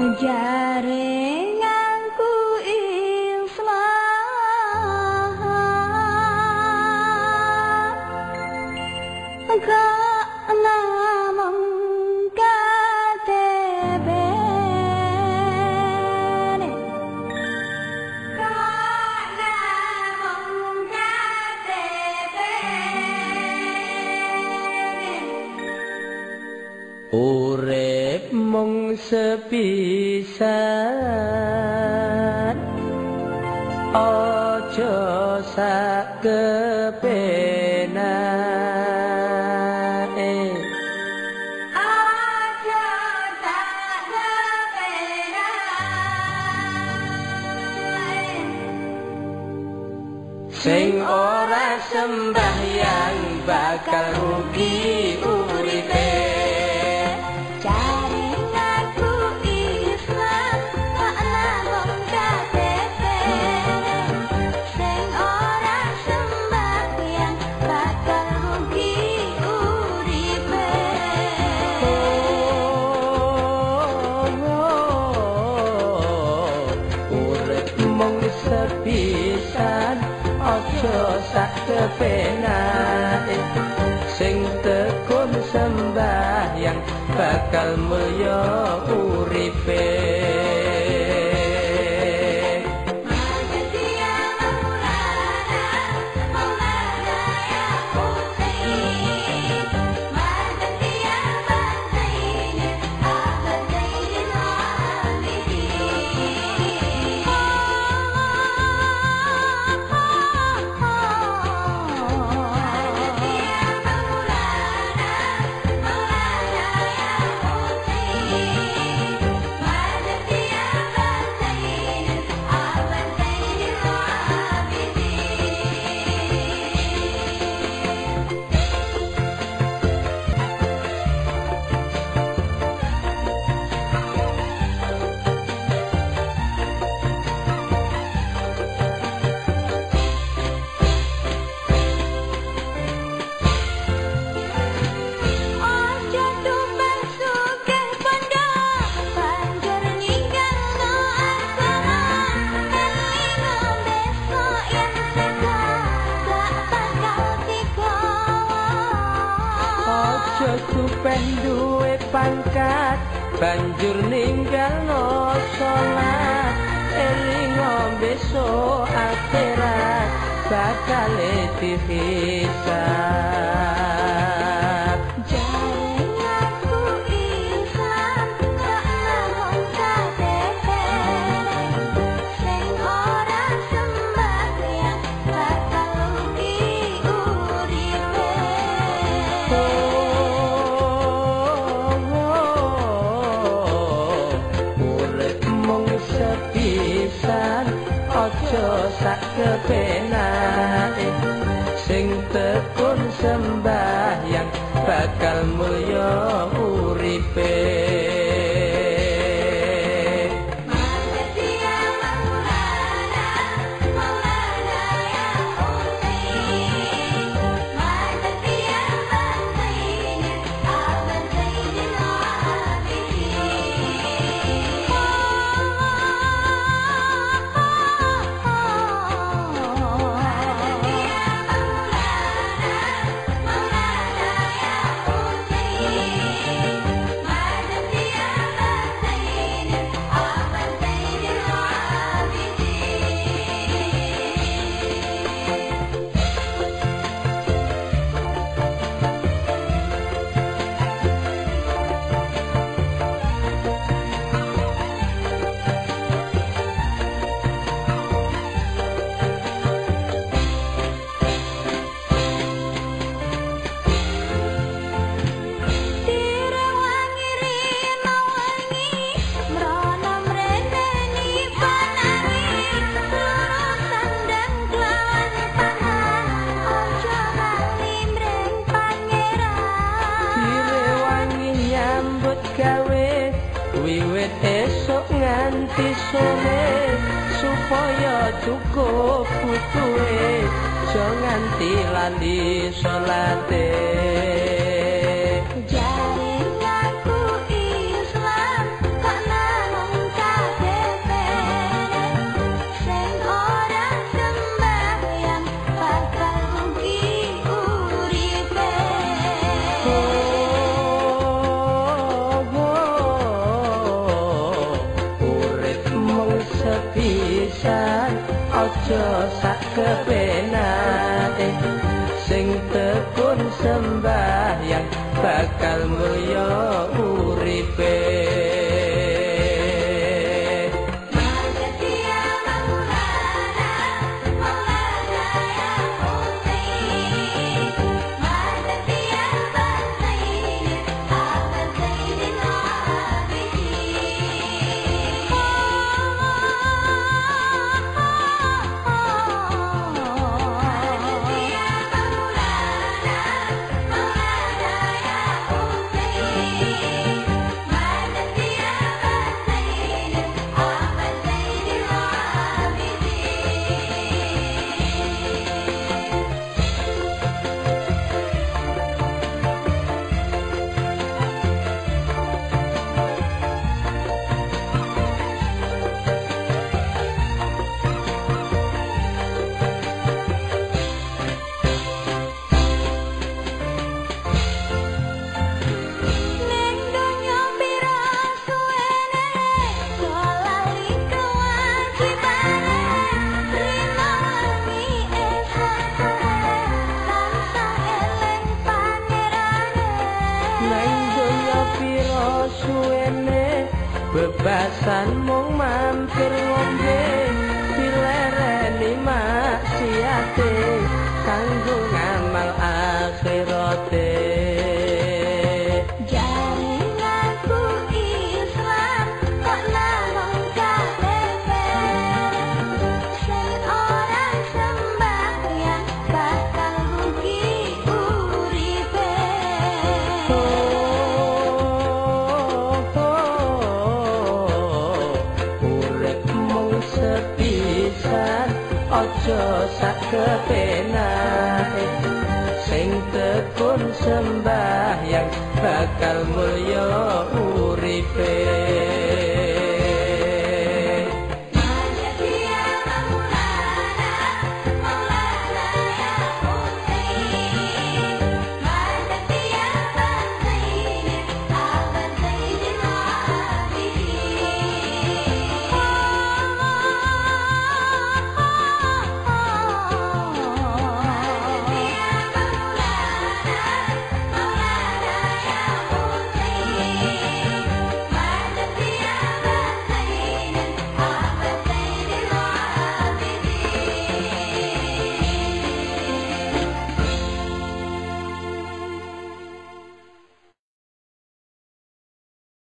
Jaringanku aku islah Engkau namun kateben Kau namun kateben mung sepisan. Aja sak kepenake aja sak kepenake sing ora sembahyang bakal rugi uripe kepenake sing tekun sembahyang bakal mulya uripe duwe pangkat. Banjur ninggal no sholat eling besok akhirat. Bakal dihisab nganti sore supaya cukup butuhe aja nganti lali salate aja sak kepenake sing tekun sembahyang bakal mulya uripe bebasan mung mampir ngombe dilereni maksiate kanggo ngamal akhirate bakal mulya uripe.